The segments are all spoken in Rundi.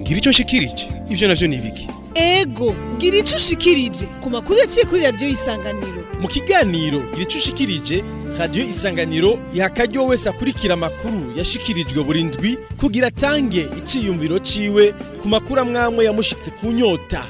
ngira icyo nshikirije ibyo navyo ni ibiki ego ngira icyo ushikirije ku makuru yaciye kuri radiyo isanganiro mu kiganiro ngira icyo ushikirije radiyo isanganiro iha akaryo wese akurikira amakuru yashikirijwe Burindwi ndwi kugira atange iciyumviro ciwe ku makuru amwamwe yamushitse ku nyota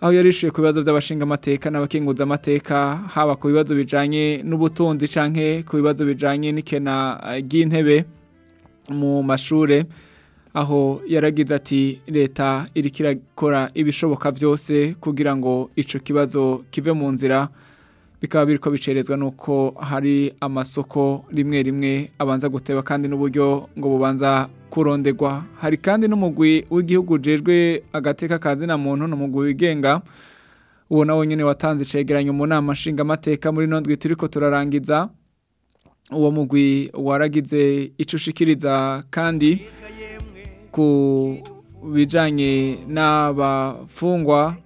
aho yarishuye ku bibazo by'abashingamateka n'abakenguzamateka haba ku bibazo bijanye n'ubutunzi canke ku bibazo bijanye n'ikena eh, ry'intebe mu mashure aho yaragize ati leta iriko irakora ibishoboka byose kugira ngo ico kibazo kive mu nzira bikaba biriko bicerezwa nuko hari amasoko rimwe rimwe abanza guteba kandi n'uburyo ngo bubanza kurondegwa hari kandi n'umugwi w'igihugu jejwe agateka kazi na muntu n'umugwi wigenga uwo nawe watanze cegeranyo mu nama nshingamateka muri nondwi turiko turarangiza uwo mugwi waragize icyo ushikiriza kandi ku bijyanye n'abafungwa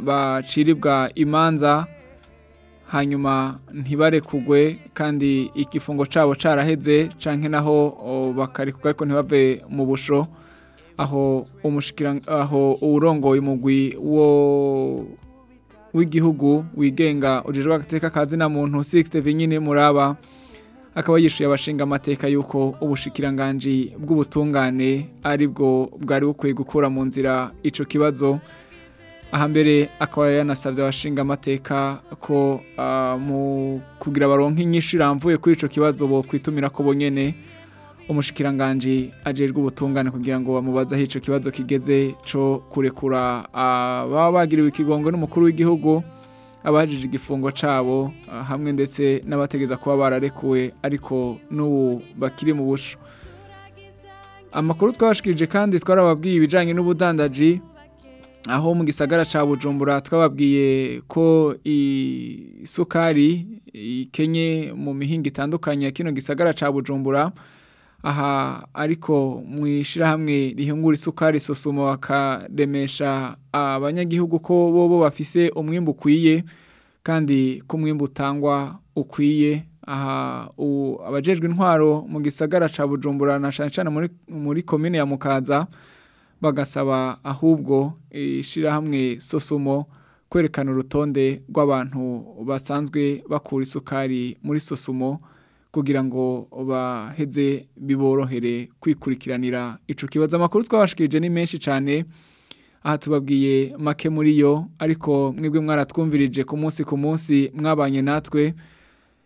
baciribwa imanza hanyuma ntibarekugwe kandi igifungo cabo cyaraheze canke naho bakarekugwa ariko ntibave mu busho aho aho uwurongoye umugwi wo w'igihugu wigenga ujejwe agateka ka zina muntu sisite vinyine muraba akaba yishuye abashinga amateka y'uko ubushikiranganji bw'ubutungane aribwo bwari bukwiye gukura mu nzira icyo kibazo ahambere akaba yanasabye abashinga amateka ko ah, mu kugira baronke inyinshi iramvuye kuri icyo kibazo bo kwitumira ko bonyene umushikiranganji ajejwe ubutungane kugira ngo bamubaze aho icyo kibazo kigeze cyo kurekura ah, baba bagiriwe ikigongo n'umukuru w'igihugu abajije igifungo cabo ah, hamwe ndetse n'abategeza kuba bararekuwe ariko n'ubu bakiri mu busho amakuru twabashikirije kandi twarababwiye ibijanye n'ubudandaji aho mu gisagara cya bujumbura twababwiye ko isukari ikenye mu mihinga itandukanye ya kino gisagara cya bujumbura aha ariko mu ishyirahamwe rihingura isukari sosoma bakaremesha abanyagihugu ko bobo bafise umwimbu ukwiye kandi ko umwimbu ukwiye aha abajejwe intwaro mu gisagara cya bujumbura na cyane muri komine ya mukaza bagasaba ahubwo ishyirahamwe sosumo kwerekana urutonde rw'abantu basanzwe bakura isukari muri sosumo kugira ngo baheze biborohere kwikurikiranira ico kibazo amakuru twabashikirije ni menshi cyane aha tubabwiye make muri yo ariko mwebwe mwaratwumvirije ku munsi ku munsi mwabanye natwe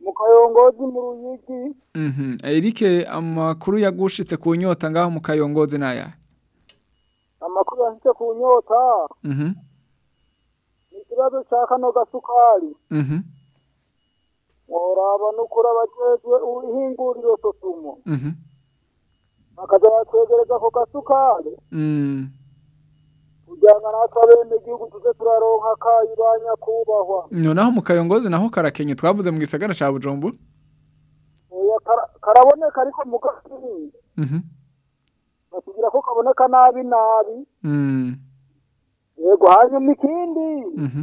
mu mu ruyigi mhm. erike amakuru yagushitse ku nyota ngaho mukayongozi kayongozi ni aya amakuru yashyitse ku nyota mhm. ni ikibazo cya kano gasukari mhm. mworaba n'ukuri abajejwe uhinguriro sosumo mhm. bakaza batwegereza ako gasukari mm. kugira natwe abene igihugu tuze turaronka kayi ba nyakubahwa noneho mu kayongozi naho karakenye twavuze mu gisagara cya bujumbura karaboneka ariko mu gakirinda mhm. batubwira ko kaboneka nabi nabi mm. yego hanyuma ikindi mhm.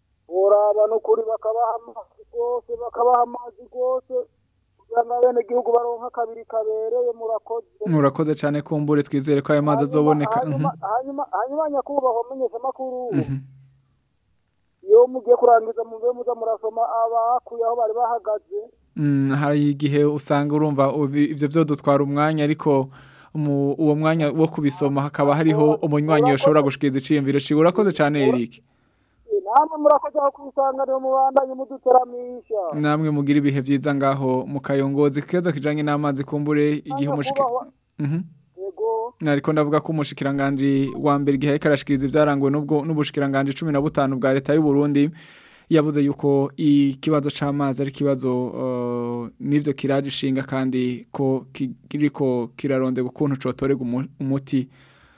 uraba ni ukuri bakabaha amazi rwose bakabaha amazi rwose bene gihugu baronka kabiri kabereye murakoze murakoze cyane kumbure twizere ko ayo mazi azoboneka hanyuma mhm. nyakubahwa menyesha amakuru mhm. iyo mugiye kurangiza mube muza murasoma abakuye aho bari bahagaze mm, hari igihe usanga urumva ibyo byo dutwara umwanya ariko uwo mwanya wo kubisoma hakaba hariho umunywanyi ushobora gushikiriza iciyumviro ciwe urakoze cyane Eric namwe murakoze aho kwisanga niho mubandanye muduteramisha namwe mugira ibihe byiza ngaho mu kayongozi keza kijanye n'amazi kumbure igihe umushike mhm. ariko ndavuga ko umushikiranganji wa mbere igihe ariko arashikiriza ibyaranguwe n'ubushikiranganji cumi na butanu bwa leta y'u Burundi yavuze yuko ikibazo cy’amazi ari ikibazo n’ibyo uh, nivyo kiraje ishinga kandi ko kiriko kiraronde gukuntu cotorega umuti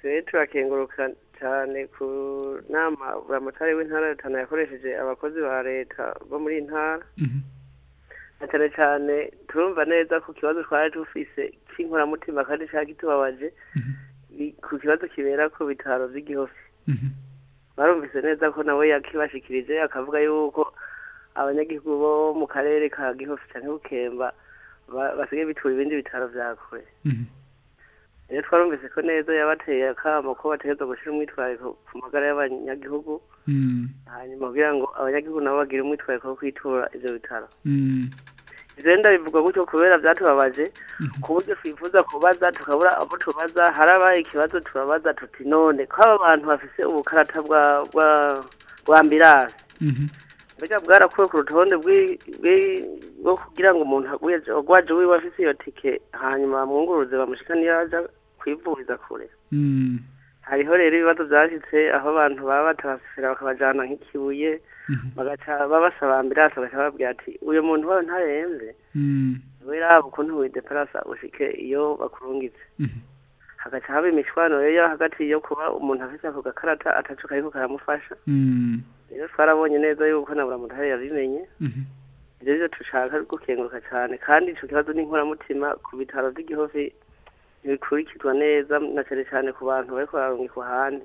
twe turakenguruka cyane ku nama buramutari w'intara ya rutana yakoresheje abakozi ba leta bo muri intara mhm. cyane cyane turumva neza ku kibazo twari dufise cy'inkuramutima kandi cyangwa kitubabaje mhm. ku kibazo kibera ku bitaro byigihofi mhm. barumvise neza ko nawe yakibashikirije akavuga yuko abanyagihugu bo mu karere ka gihofi cyangwa bukemba basigaye bitura ibindi bitaro bya kure mhm. rero twarumvise ko neza yabateye akamo ko bategereza gushyira umwitwariko ku magara y'abanyagihugu mhm. hanyuma kugira ngo abanyagihugu nabo bagire umwitwariko wo kwitura ibyo bitaro rero ndabivuga gutyo kubera byatubabaje mhm. ku buryo twifuza kubaza tukabura abo tubaza harabaye ikibazo tubabaza tuti none ko aba bantu bafise ubukarata bwa ambirasi mhm. mbega bwarakuwe ku rutonde bwo kugira ngo umuntu agwaje wiwe afise iyo tike hanyuma mwunguruze bamushikane iyo aja kwivuriza kure mhm. hariho rero ibibazo byashyitse aho abantu baba batabasufira bakabajyana nk'ikibuye mhm. bagaca babasaba ambirasi bagaca bababwira ati uyu muntu wawe ntarembye wiraba mm. ukuntu wideparasa ushike iyo bakurungitse mhm. hagaca haba imishwano yo hagati yo kuba umuntu afite ako gakarata atacuka ariko karamufasha mm. rero twarabonye neza yuko na buri muntu yabimenye mhm. rero tushaka gukenguruka cyane kandi icyo kibazo ni inkoramutima ku bitaro by'igihofi bikurikizwa neza na cyane cyane ku bantu bari kurarungika ahandi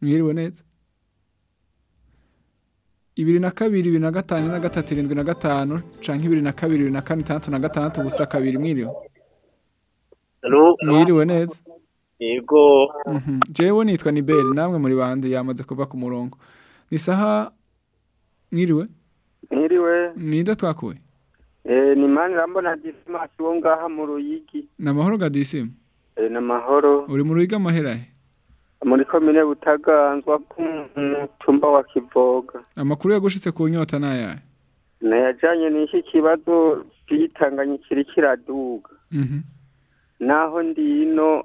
mwiriwe neza ibiri na kabiri ibiri na gatanu na gatatu irindwi na gatanu canke ibiri na kabiri ibiri na kane itandatu na gatandatu gusa kabiri mwiriwe mwiriwe neza yego mhm. jewe nitwa niberi namwe muri bandi yamaze kuva ku murongo ni isaha mwiriwe mwiriwe ninde twakuye Eh, ni mani urabona disimasi uwo ngaha mu ruyigi na mahoro ga disimu eh, ni amahoro uri mu ruyiga amahera he muri komine butaganzwa k'umutumba wa kivoga amakuru yagushitse ku nyota ni ayahe nayajyanye n'iki kibazo cy'igitanganya kiri kiraduga mhm. naho ndino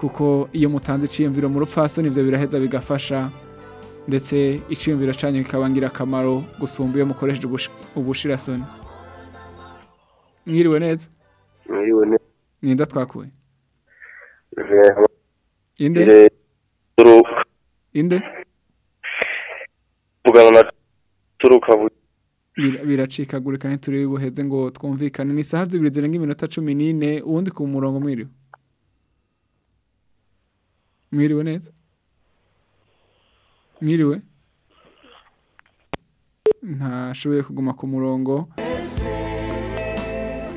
kuko iyo mutanze iciyumviro mu rupfaso nibyo biraheza bigafasha ndetse iciyumviro cyanyu kikabangira akamaro gusumba iyo mukoresheje ubushirasoni mwiriwe neza ninde twakuye inde inde biracikagurika ntiturebe buheze ngo twumvikane ni isaha zibiri zirenga iminota cumi n'ine uwundi ku murongo mwiriwe mwiriwe neza mwiriwe ntashoboye kuguma ku murongo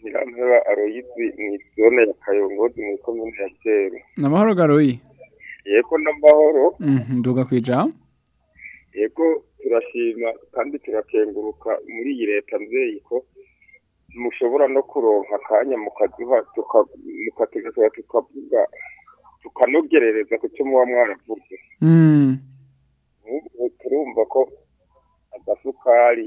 nyiramvura aroyizi mu isone ya kayongozi mu ikomune ya kera ni amahoro garoyi yego ni amahoro mhm, nduga ku yego turashima kandi turakenguruka muri iyi leta nzeri ko mushobora no kuronka akanya mukaduha mukategura tukavuga ukanogerereza ku cyo muba mwaravuze hmm. turumva ko agasukari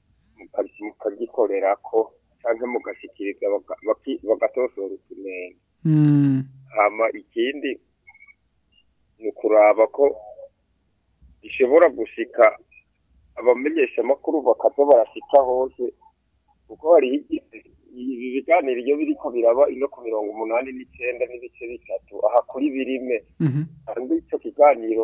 mukagikorera ko cyangwa mugashyikiriza bagatosora utunenge hmm. hama ikindi ni ukuraba ko bishobora gushika abamenyesha amakuru bakaza barashika hose kuko hariho igihe ibi biganiro biri ko biraba ino ku mirongo umunani n'icyenda n'ibice bitatu aha kuri birime mhm. kandi icyo kiganiro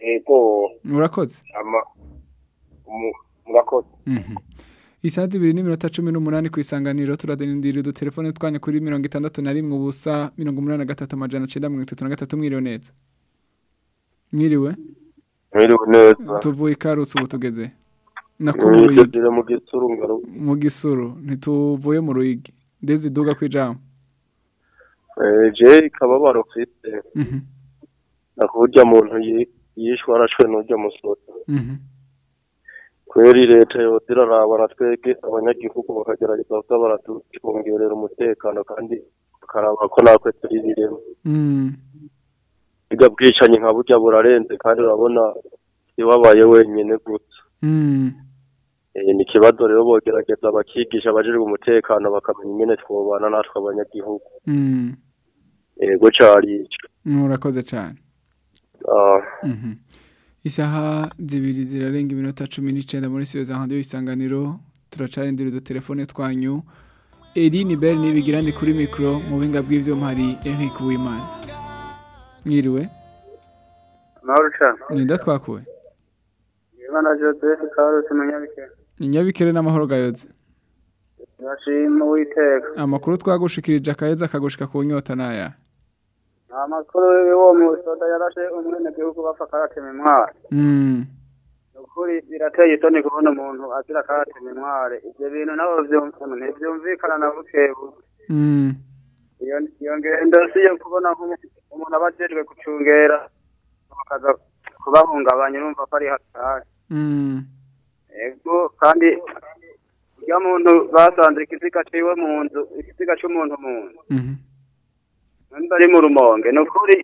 yego murakoze murakoze mhm. isaha zibiri n'iminota cumi n'umunani ku isanganiro turadindira telefone twanya kuri mirongo itandatu na rimwe ubusa mirongo umunani na gatatu amajana icyenda mirongo itatu na gatatu mwiriwe neza mwiriwe mwiriwe neza tuvuye ikarutse ubu tugeze nakubuye mu gisuru ntituvuye mu ruyigi ndetse iduga ku ijambo eh, je ikababaro mfite mhm. nakurya muntu yitwa yishwe arashwe n'ujya musozi mhm. kweri leta yose irarabana twebwe abanyagihugu bakagerageza kuba baratucongerera umutekano kandi bakaraba ko natwe turirimo mhm. biga bwicanyi nka burya burarenze kandi urabona iwabaye wenyine gusa mhm. eh, ni ikibazo rero bogerageza bakigisha abajijwe umutekano bakamenya ingene twobana natwe abanyagihugu yego cyari urakoze cyane Uh, mhm. isaha zibiri zirarenga iminota cumi n'icyenda muri siyo za handi y'isanganiro turacarindira udutelefone twanyu eri ni beri ntibigirane kuri mikoro mu buhinga bw'ibyuma hari eric wimana mwiriwe nida twakuwe ni nyabikere n'amahoro gayotse amakuru twagushikirije akaheza akagushika ku nyota naya amakuru y'uwo musoda yarashe umwenegihugu bapfa karatema intwari hmm. ukuri birateye itoni kubona umuntu azira karatema intwari ibyo bintu nabo ntibyumvikana na bukebuke hmm. iyo ngendo si iyo kubona umuntu aba ajejwe gucungera bakaza kubahungabanya urumva ko ari hatari hmm. ego kandi iyo muntu basanze ikiziga ciwe mu nzu ikiziga cy'umuntu mu nzu ari mu rumonge ni ukuri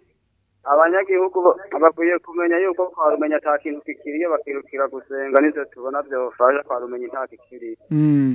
abanyagihugu bakwiye kumenya yuko twarumenya nta kintu kikiriye bakirukira gusenga nibyo tubona byabafasha twarumenya nta kikiriye mm.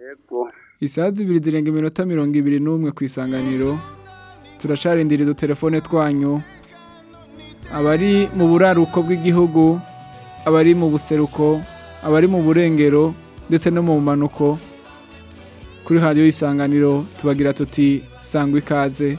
yego isaha zibiri zirenga iminota mirongo ibiri n'umwe ku isanganiro turacarindiriza telefone twanyu abari mu buraruko bw'igihugu abari mu buseruko abari mu burengero ndetse no mu manuko kuri radiyo y'isanganiro tubagira tuti sangwa ikaze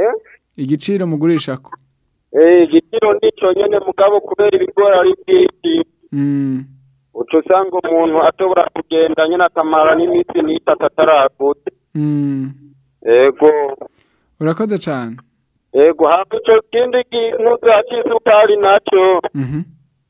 Eh? Igiciro mugurisha ko. Eh, igiciro nico nyene mugabo kubera ibigora ari byinshi. Mm. uca usanga umuntu ashobora kugenda nyine akamara n'iminsi n'itatu ataraguze mm. ego urakoze cyane yego eh, haba icyo kindi kintu za cy'isukari nacyo mhm.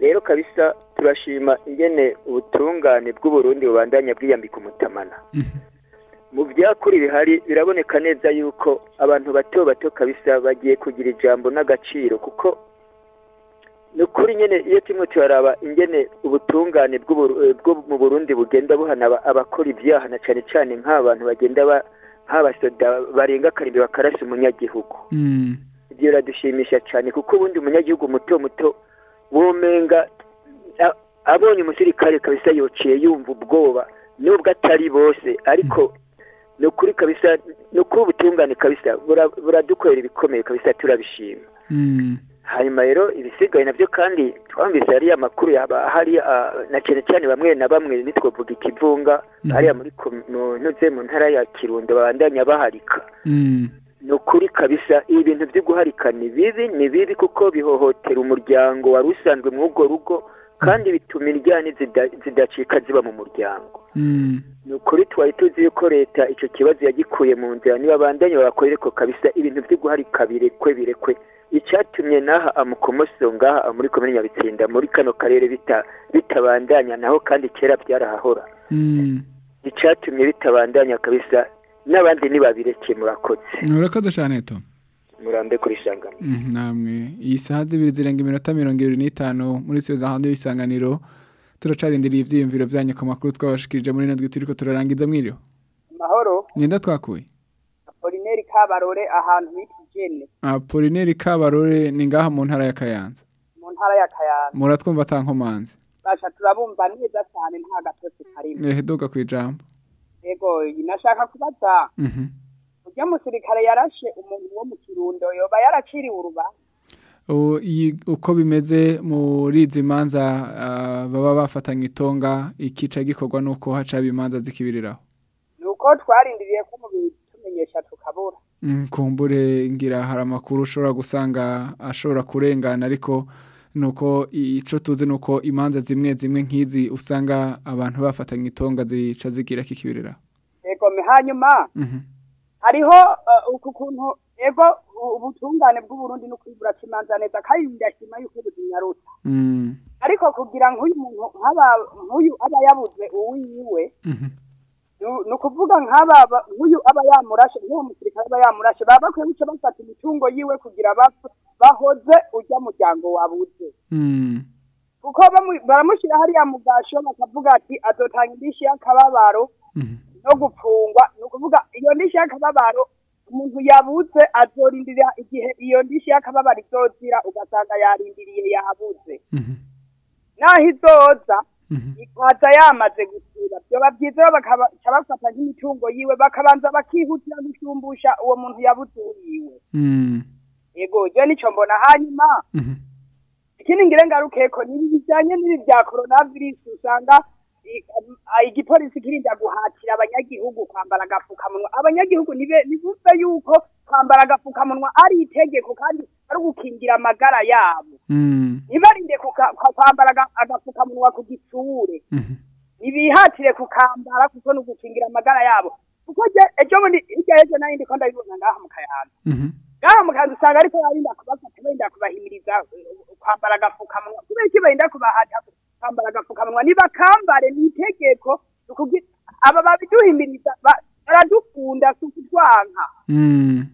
rero kabisa turashima ingene ubutungane bw'uburundi bubandanya bwiyambika umutamana mu byakuri bihari biraboneka neza yuko abantu bato bato kabisa bagiye kugira ijambo n'agaciro kuko ni ukuri nyine iyo kimwe turaraba ingene ubutungane bwo mu burundi bugenda buhana abakora ibyaha na cyane cyane nk'abantu bagenda nk'abasoda barenga akarindwi bakarasa umunyagihugu mm. ibyo biradushimisha cyane kuko ubundi umunyagihugu muto muto womenga abonye umusirikare kabisa yociye yumva ubwoba nubwo atari bose ariko mm. ni ukuri kabisa ni ukuri ubutungane kabisa buradukorera ibikomeye kabisa turabishima hmm. hanyuma rero ibisigaye nabyo kandi twumvise hariya amakuru yaba hari ah, na cyane cyane bamwe na bamwe nitwavuga ikivunga hmm. hariya muri mu ntara ya kirundo babandanya baharika hmm. ni ukuri kabisa ibi bintu byo guharika ni bibi ni bibi kuko bihohotera umuryango wari usanzwe mu urwo rugo kandi bituma indyane zidacika ziba mu muryango mm. ni ukuri twari tuzi yuko leta icyo kibazo yagikuye mu nzira niba bandanye bakorere ko kabisa ibintu byo guharika birekwe birekwe icyatumye n'aha amukomoso ngaha muri komini nyabitsinda muri kano karere bitabandanya naho kandi kera byarahahora mm. icyatumye bitabandanya kabisa n'abandi ntibabireke murakoze ni urakode cyane murambe kuri isangano mm, namwe iyi saha zibiri zirenga iminota mirongo irindwi n'itanu muri siyo zahandi y'isanganiro turacarindiriye ibyiyumviro byanyu ku makuru twabashikirije muri ino turi ko turarangiza mwiriwe amahoro nenda twakuye apolineri kabarore ahantu bita igene apolineri kabarore ni ngaha mu ntara ya kayanza mu ntara ya kayanza muratwumva atankomanzi basha turabumva neza cyane nta gatotsi karimo ehe doga ku ijambo yego nashaka kubaza mhm. iyo umusirikare yarashe umuntu wo mu kirundo yoba yaraciriwe urubanza uko bimeze muri izi manza baba bafatanye itonga ikica gikorwa n'uko haca imanza zikibiriraho ni uko twarindiriye ko tumenyesha tukabura mm, kumbure ngira hari amakuru ushobora gusanga ashobora kurengana ariko nuko icyo tuzi ni uko imanza zimwe zimwe nk'izi usanga abantu bafatanye itonga zica zigira kikibirira hanyuma mhm. hariho eh, uku kuntu ego ubutungane bw'uburundi no kwibura kimanza neza kandi ndashima yuko buzinyarutsa mm. ariko kugira nk'uyu muntu nk'uyu aba yabuze uwiwe mm-hmm. ni ukuvuga nk'aba nk'uyu aba yamurashe nk'uwo musirikare aba yamurashe baba bakwiye guca bafata imitungo yiwe kugira bahoze ujya muryango wabuze mm. kuko baramushyira hariya mu gasho bakavuga ati azotanga indishyi y'akababaro mm-hmm. no gupfungwa ni ukuvuga iyo ndishyi y'akababaro umuntu yabutse azorindira igihe iyo ndishyi y'akababaro izozira ugasanga yarindiriye yahabutse mhm. naho izoza mhm. ikata yamaze gusura byoba byiza bakaca bafata nk'imitungo yiwe bakabanza bakihutira gushumbusha uwo muntu yabuturiwe mm. yego ryo nicyo mbona hanyuma mhm. ikindi ngirengarukeko ni ibijyanye n'ibi bya korona virusi usanga igipolisi um, kirinda guhatira abanyagihugu kwambara agapfukamunwa abanyagihugu ntibuve yuko kwambara agapfukamunwa ari itegeko kandi ari ugukingira amagara yabo hmm. ntibarinde kwambara agapfukamunwa ku gitsure mm-hmm. ntibihatire kukambara kuko ni ugukingira amagara yabo kuko ejo bundi hirya y'ejo nayo ndi ndabibona ngaha mu kayanza mm-hmm. ngaha mu kayanza usanga ariko barinda kubafata benda kubahimiriza kwambara agapfukamunwa kubera iki barinda kubahata kwambara agapfukamunwa ntibakambara twambare ni itegeko aba babiduhimiriza baradukunda tukutwanka mm.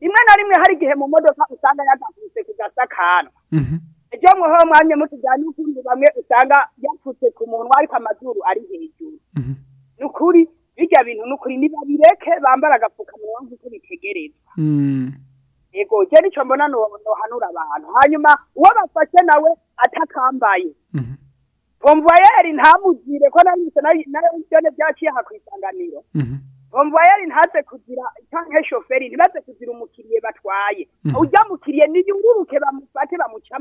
rimwe na rimwe hari igihe mu modoka usanga yadavutse ku gasakanwa mm-hmm. ejo muho mwanya mutujyane ukundi bamwe usanga yapfutse ku munwa ariko amazuru ari hejuru mm-hmm. ni ukuri bijya bintu ni ukuri ntibabireke bambara agapfukamunwa nk'uko bitegerezwa mm. yego icyo nicyo mbona nohanura abantu hanyuma uwo bafashe nawe atakambaye mm-hmm. bomvayeri ntamugire ko nabise nayo byone byaciye aha ku isanganiro mhm. bomvayeri ntaze kugira cyangwa shoferi ntibaze kugira umukiriye batwaye mhm. ujya mukiriye niyunguruke bamufate bamuca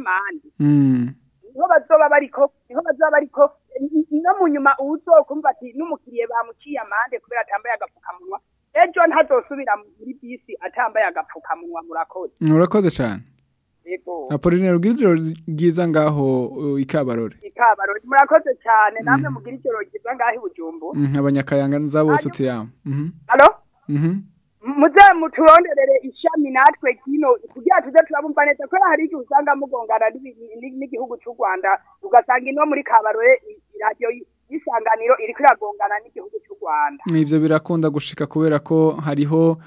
mhm. niho bazoba bariko niho bazoba bariko no mu nyuma uwuzokumva ati n'umukiriye bamuciye amande kubera atambaye agapfukamunwa ejo ntazosubira muri bisi atambaye agapfukamunwa murakoze murakoze cyane Na ugira ijoro ryiza ngaho uh, ikabarore ikabarore murakoze cyane mhm. namwe mugira ijoro ryiza ngaho i bujumbu mhm, abanyakayanga nza bose utiyama mhm. muze muturonderere ishami natwe kino kugira tuze turabumva neza kubera hari igihe usanga mugongana n'igihugu cy'u rwanda ugasanga ino muri kabarore iradiyo y'isanganiro iri kuragongana n'igihugu cy'u rwanda ibyo birakunda gushika kubera ko hariho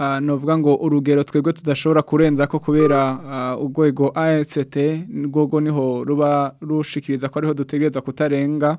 Ah, nuvuga ngo urugero twebwe tudashobora kurenza ko kubera ah, urwego AST rwogo niho ruba rushikiriza ko ariho dutegereza kutarenga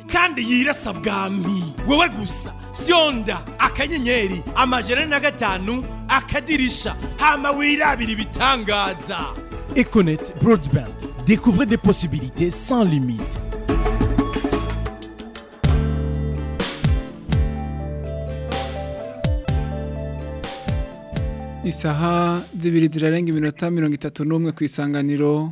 kandi yirasa bwami wowe gusa fyonda akanyenyeri amajana na gatanu akadirisha hama wirabira ibitangaza ekonete borodibandi découvrez des possibilités sans limite isaha zibiri zirarenga iminota mirongo itatu n'umwe ku isanganiro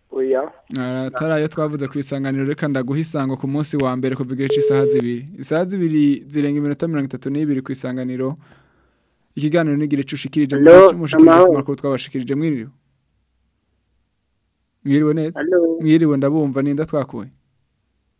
oya atari ayo twavuze ku reka ndaguhisanga ku munsi wa mbere kuva igihe cy'isaha zibiri isaha zibiri zirenga iminota mirongo itatu n'ibiri ku isanganiro ikiganiro n'igihe cy'ushikirije ku makuru twabashikirije mwiriwe mwiriwe neza mwiriwe ndabumva n'inda twakuye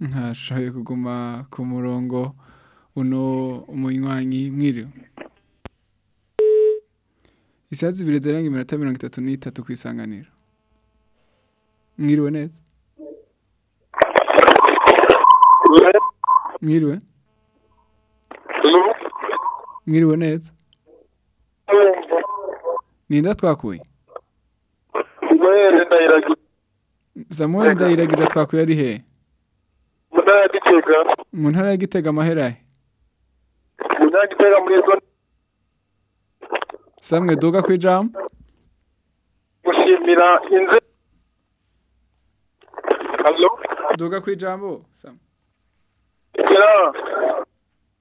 ntashoboye kuguma ku murongo uno umunywanyi mwiriwe isaha zibiri zirenga iminota mirongo itatu n'itatu ku isanganiro mwiriwe neza mwiriwe mwiriwe neza ninda twakuye samuel ndayiragira twakuye ari hehe mu ntara ya gitega amahera he samwe duga ku ijambo gushimira inzego duga ku ijambo samwe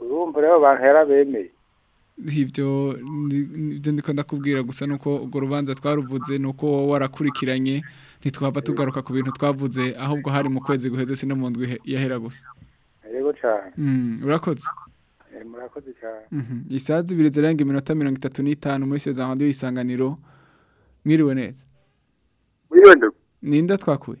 urumva rero abantu yarabemeye ibyo ndikunda kubwira gusa nuko urwo rubanza twaruvuze ni uko warakurikiranye ntitwaba tugaruka ku bintu twavuze ahubwo hari mu kwezi guheze si no mu ndwi yahera gusa urakoze murakoze cyane isaha zibiri zirenga iminota mirongo itatu n'itanu muri sezamande y'isanganiro mwiriwe neza ninda twakuye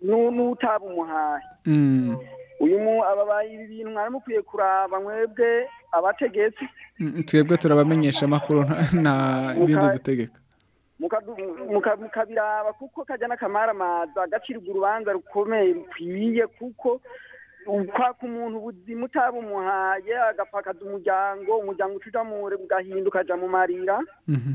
n'utaba umuhaye mm. uyu mu aba bintu mwari mukwiye kuraba mwebwe abategetsi mm, twebwe turabamenyesha amakuru nta bindi dutegeka mukabiraba kuko kajya n'akamaramaza agacirwa urubanza rukomeye rukwiye kuko kwaka umuntu ubuzima utabumuhaye agapfakaza umuryango umuryango ucujamure ugahinda ukajya mu marira mhm.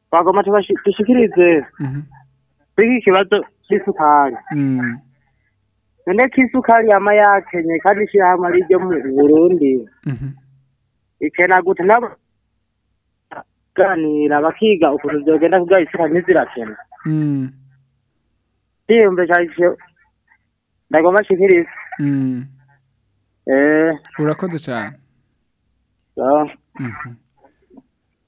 bagoma dushikirize bw'iki mhm. kibazo cy'isukari mhm. none ko isukari yama yakenye kandi ishyirahamwe ari iryo mu burundi icyo naguta nabo ganira bakiga ukuntu byagenda kugira isi ntizirakena ndiyumve mm. cyane ndagomba shikiriza mm. eh. urakoze cyane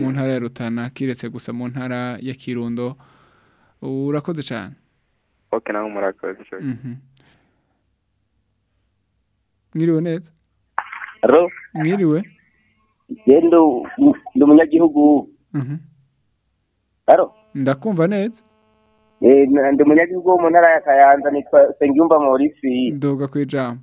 mu ntara ya rutana kiretse gusa mu ntara ya kirundo urakoze cyane oke nawe murakoze mwiriwe mhm. neza mwiriwe ngende ndi umunyagihugu mhm. ndakumva neza e, ndi umunyagihugu wo mu ntara ya kayanza nitwa sengiyumva maurice nduga ku ijambo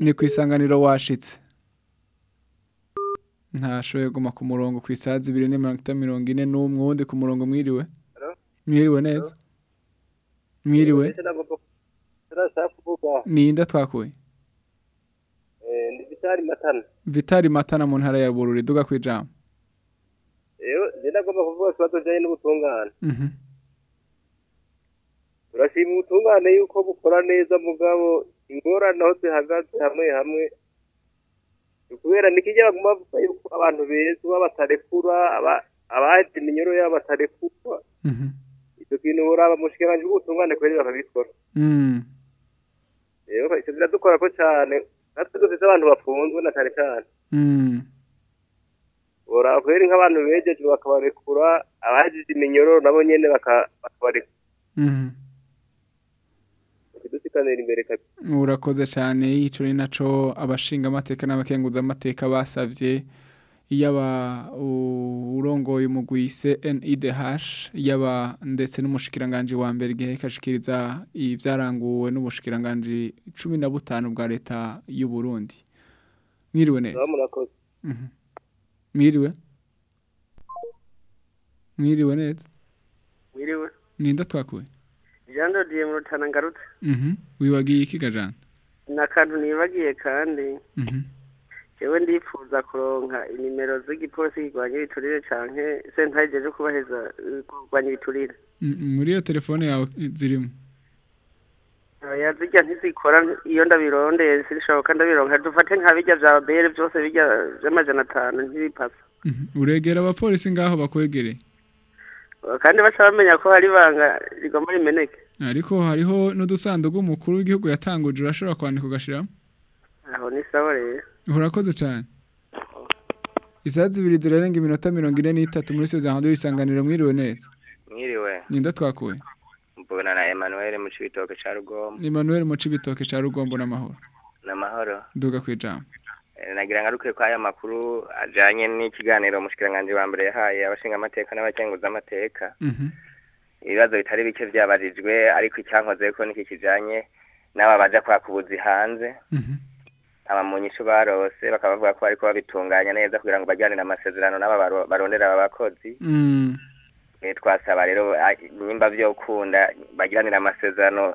ni ku isanganiro washitse ntashoboye guma ku murongo ku isaha zibiri n'iminota mirongo ine n'umwe wundi ku murongo mwiriwe mwiriwe neza mwiriwe ninde twakuye eh, vitari matana mu ntara ya bururi duga ku ijambo agomba kuvuga ikibazo kijyanye n'ubutungane mhm. turashima ubutungane yuko bukora neza mugabo ingorane aho zihagaze hamwe hamwe kubera nikijya baguma bavuga yuko abantu beza batarekura abahetse iminyoro yabo batarekura mhm. icyo kintu buraba mushikiranje ubutungane kubera bakabikora mm. rero icyo biradukora ko cyane natwe dufite abantu bafunzwe na cyane cyane mm. rero nk'abantu begeje bakabarekura abagize iminyororo nabo nyine bakabarekura urakoze cyane icyo ni nacyo abashinga amateka n'abakenguza amateka basabye yaba urongoye umugwi CNIDH yaba ndetse n'umushikiranganji wa mbere igihe ikashikiriza ibyaranguwe n'ubushikiranganji cumi na butanu bwa leta y'u Burundi mwiriwe neza Mwiriwe. Eh? Mwiriwe eh, neza. Mwiriwe. Ninda twakuye. Eh? Jando diye mu rutana ngarutse. Mhm. iki gajana? Nakantu nibagiye kandi. Mhm. Jewe ndifuza kuronka inimero z'igipolisi kigwanya ibiturire canke sentaje je kubaheza kugwanya mm Muri iyo telefone yawe zirimo. oya eh, zijya ntizikora iyo ndabirondeye zishoboka ndabironka dufate nka bijya bya bere byose bijya by'amajana atanu ntibipasa mhm. uregera abapolisi ngaho bakwegere eh, kandi baca bamenya ko hari ibanga rigomba rimeneke ariko hariho n'udusanduku umukuru w'igihugu yatanguje urashobora kwandika ugashyiramo aho ni sawa rero urakoze cyane isaha zibiri zirarenga iminota mirongo ine n'itatu muri sezanduye isanganiro mwiriwe neza mwiriwe ninda twakuye Emmanuel mu cibitoke Emmanuel mu cibitoke ca Rugombo n'amahoro n'amahoro duga kwijambo eh, nagira ngaruke kwa aya makuru ajanye n'ikiganiro umushikiranganje wa mbere yahaye abashinga amateka n'abakenguza mhm. amateka ibibazo bitari bike byabajijwe ariko icyankoze ko niki kijanye n'aba baja kwaka ubuzi hanze mhm. abamunyishu barose bakabavuga ko bariko babitunganya neza kugira ngo bajyane amasezerano n'aba barondera aba bakozi mm. twasaba rero nimba byo ukunda bagiranira amasezerano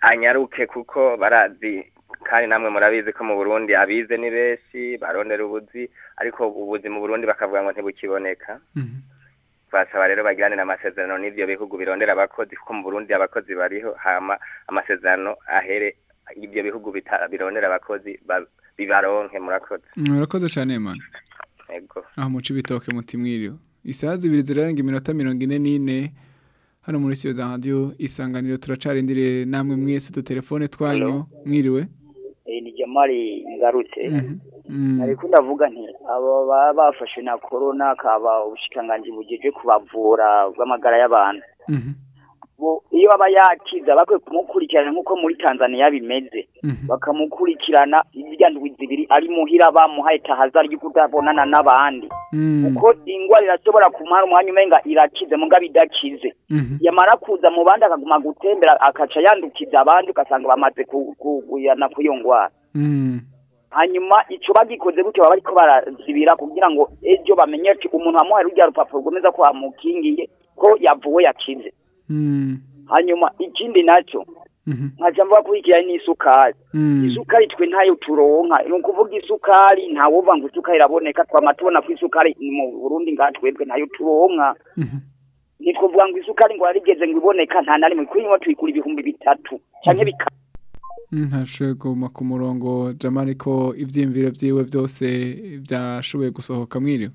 anyaruke kuko barazi kandi namwe murabizi ko mu burundi abize ni benshi barondera ubuzi ariko ubuzi mu burundi bakavuga ngo ntibukiboneka twasaba mhm. rero bagiranira amasezerano n'ibyo bihugu birondera abakozi kuko mu burundi abakozi bariho hama amasezerano ahere ibyo bihugu birondera abakozi bibaronke murakoze murakoze cyane mwana aho muca ibitoke mutimwiriwe isaha zibiri zirarenga iminota mirongo ine n'ine hano muri siyo za radiyo isanganiro turacarindiriye namwe mwese dutelefone twanyu mwiriwe ni jamari ngarutse mhm. mm. ariko ndavuga nti aba bafashe na korona kaba ubushikanganji bugeje kubavura bw'amagara y'abantu mhm. iyo aba yakiza bakwiye kumukurikirana nk'uko muri tanzania bimeze mhm. bakamukurikirana irya zibiri ari muhira bamuhaye tahaza ryo kutabonana n'abandi kuko mm. indwara irashobora kumuha umwanya umenga irakize mugabo idakize mhm. yamara kuza mu bandi akaguma gutembera akaca yandukiza abandi ugasanga bamaze kuguyana kuri iyo ndwara mm. hanyuma icyo bagikoze gutyo baba bariko barazibira kugira ngo ejo bamenye umuntu wamuhaye rujya rupapuro rwemeza ko amukingiye ko yavuwe yakize Hmm. hanyuma ikindi nacyo mhm. nkajya mvuga ko hirya n'isukari hmm. isukari twe ntayo turonka ni ukuvuga isukari ntawuva ngo isukari iraboneka twama tubona ko isukari mu burundi ngaha twebwe ntayo turonka mhm. ntitwuvuga ngo isukari ngo yarigeze ngo iboneka nta na rimwe kuko inyuma tuyikura ibihumbi bitatu cyane bikaba mhm. ntashoboye guma ku murongo jamani ko ibyiyumviro byiwe byose byashoboye gusohoka mwiriwe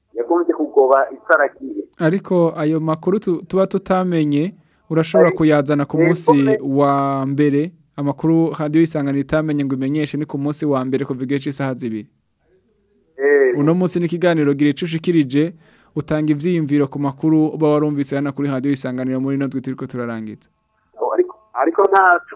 yagombye kugoba itaragiye ariko ayo makuru tuba tutamenye urashobora kuyazana ku munsi wa mbere amakuru ah, radiyo ah, isangano itamenye ngo imenyeshe ni ku munsi wa mbere kuva igihe cy'isaha zibiri eh, uno munsi ni ikiganiro gira icushikirije utanga ibyiyumviro ku makuru uba warumvise hano kuri hadiyo isanganiro muri ino turi oh, mhm. oh, ko turarangiza ariko ntacu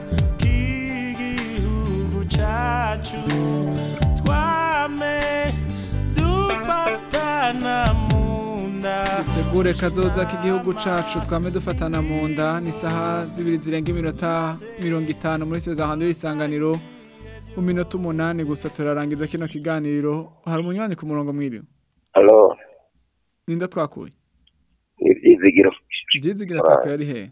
inkure kazoza k'igihugu cacu twame dufatana mu nda ni saha zibiri zirenga iminota mirongo itanu muri seza hanze y'isanganiro mu minota umunani gusa turarangiza kino kiganiro hari umunywanyi ku murongo mwiriwe alo ninda twakuye ni byizigira twakuye ari hehe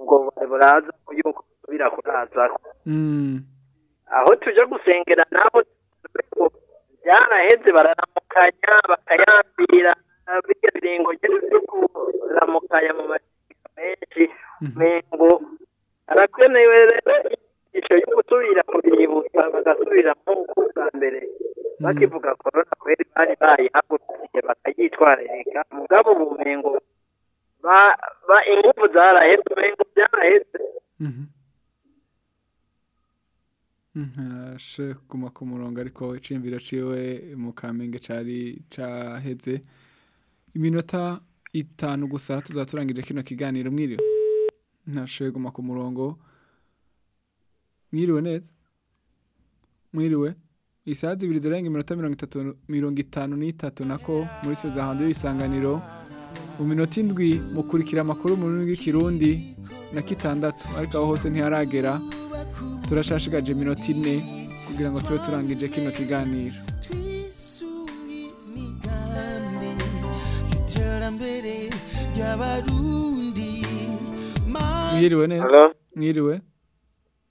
ngo buraza yuko dusubira mm. aho tujya gusengera nabo byaraheze bararamukanya bakayambira bijya birengo byo kuramukanya mu mateka menshi mm-hmm. mengo arakenewe rero icyo cyo gusubira kubyibuka bagasubira nk'uko bwa mbere hmm. bakivuga korona kubera bari bayihagurukiye bakayitwararika mugabo ubu ngo ingufu zarahetse umengo byarahetse ntashe mhm. mhm, kuma ku murongo ariko icimbiro ciwe mu kamenge cari cyaheze iminota itanu gusa tuzaba turangije kino kiganiro mwiriwe ntashe guma ku murongo mwiriwe neza mwiriwe isaha zibiri zirenga iminota mirongo itatu mirongo itanu n'itatu nako muri soza hanze y'isanganiro mu minota indwi mukurikira amakuru mu rurimi rw'ikirundi na kitandatu ariko aho hose ntiharagera turashashagaje iminota ine kugira ngo tube turangije kino kiganiro mwiriwe neza mwiriwe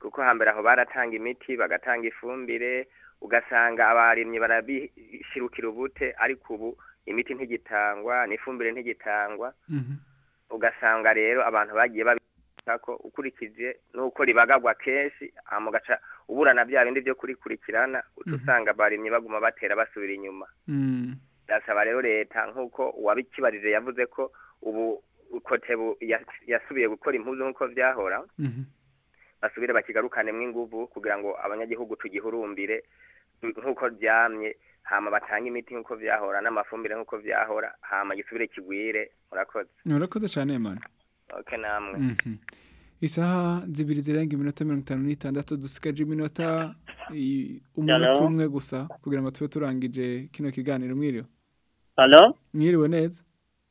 kuko hambere aho baratanga imiti bagatanga ifumbire ugasanga abarimyi barabishirukira ubute ariko ubu imiti ntigitangwa n'ifumbire ntigitangwa mhm. ugasanga rero abantu bagiye babi ko ukurikije n'uko ribagagwa kenshi hama ugaca uburana bya bindi byo kurikurikirana uca mhm. usanga barimye baguma batera basubira inyuma birasaba mm. rero leta nk'uko uwabikibarije yavuze ko ubu kotebu yasubiye gukora impuzu nk'uko byahora mhm. basubire bakigarukanemo inguvu kugira ngo abanyagihugu tugihurumbire nk'uko byamye hama batanga imiti nk'uko byahora n'amafumbire nk'uko byahora hama gisubire kigwire murakoze murakoze cyane mwana oke mhm. isaha zibiri zirenga iminota mirongo itanu n'itandatu dusigaje iminota umunota umwe gusa kugira ngo tube turangije kino kiganiro mwiriwe mwiriwe neza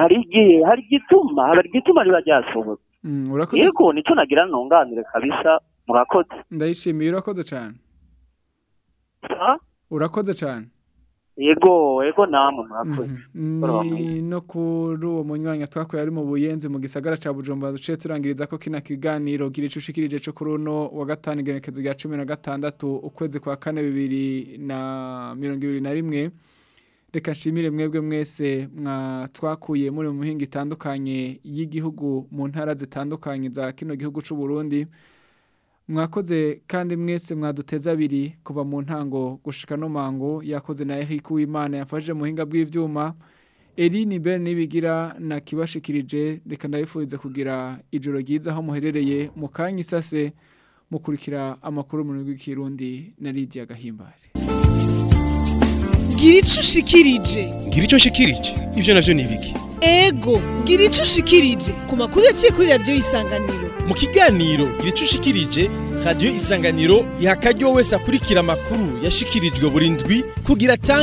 hari igihe hari igituma hari igituma riba ryasohotse mm, yego nicyo nagira ntunganire kabisa murakoze ndayishimiye urakoze cyane urakoze cyane yego yego namwe mhm. no kuri uwo munywanya twakuye ari mu buyenzi mu gisagara cya bujumbura duciye turangiriza ko kino kiganiro gira icyo ushikirije cyo kuri uno wa gatanu igenekerezo rya cumi na gatandatu ukwezi kwa kane bibiri na mirongo ibiri na rimwe reka nshimire mwebwe mwese twakuye muri mu mihinga itandukanye y'igihugu mu ntara zitandukanye za kino gihugu cy'u Burundi mwakoze kandi mwese mwaduteza abiri kuva mu ntango gushika no mango yakoze na Eric Uwimana yafashe muhinga hinga bw'ivyuma Elini Ben nibigira na kibashikirije reka ndabifuriza kugira ijoro ryiza aho muherereye mu kanya isase mukurikira amakuru mu rwego kirundi na Lydia Gahimbare Giricho shikirije Giricho shikirije ivyo navyo nibiki Ego giricho shikirije ku makuru yaciye radio isanganiro mu kiganiro gicushikirije radiyo isanganiro iha akaryo wese akurikira amakuru yashikirijwe burindwi kugira atange